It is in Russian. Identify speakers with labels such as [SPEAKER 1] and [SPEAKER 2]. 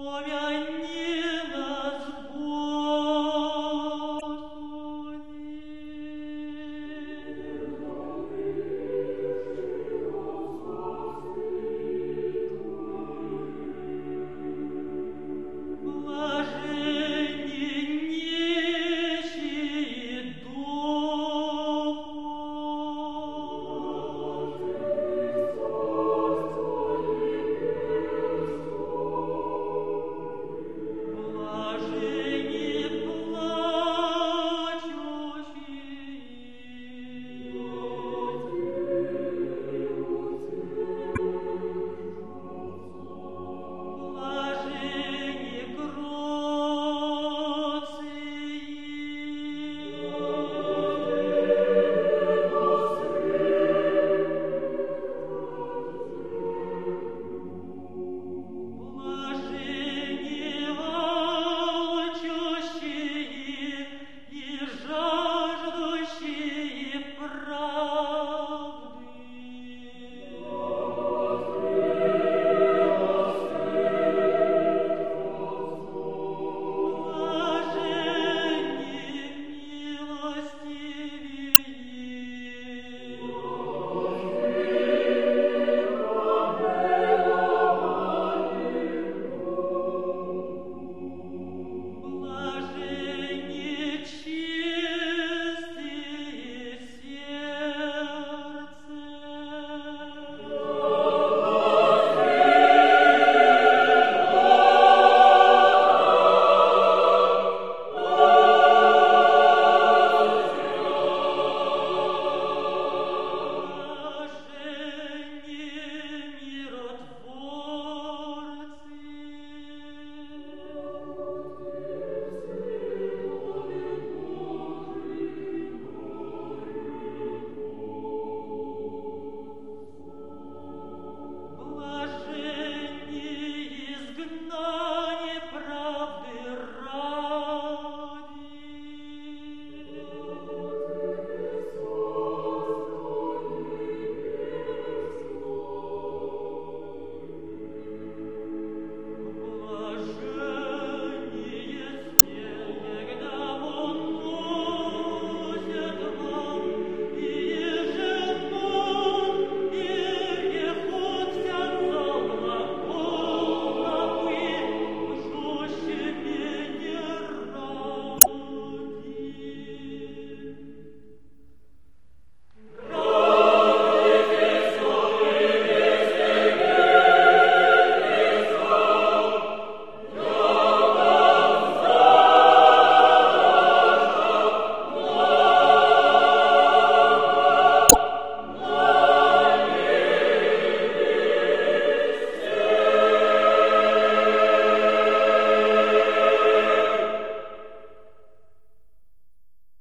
[SPEAKER 1] Слове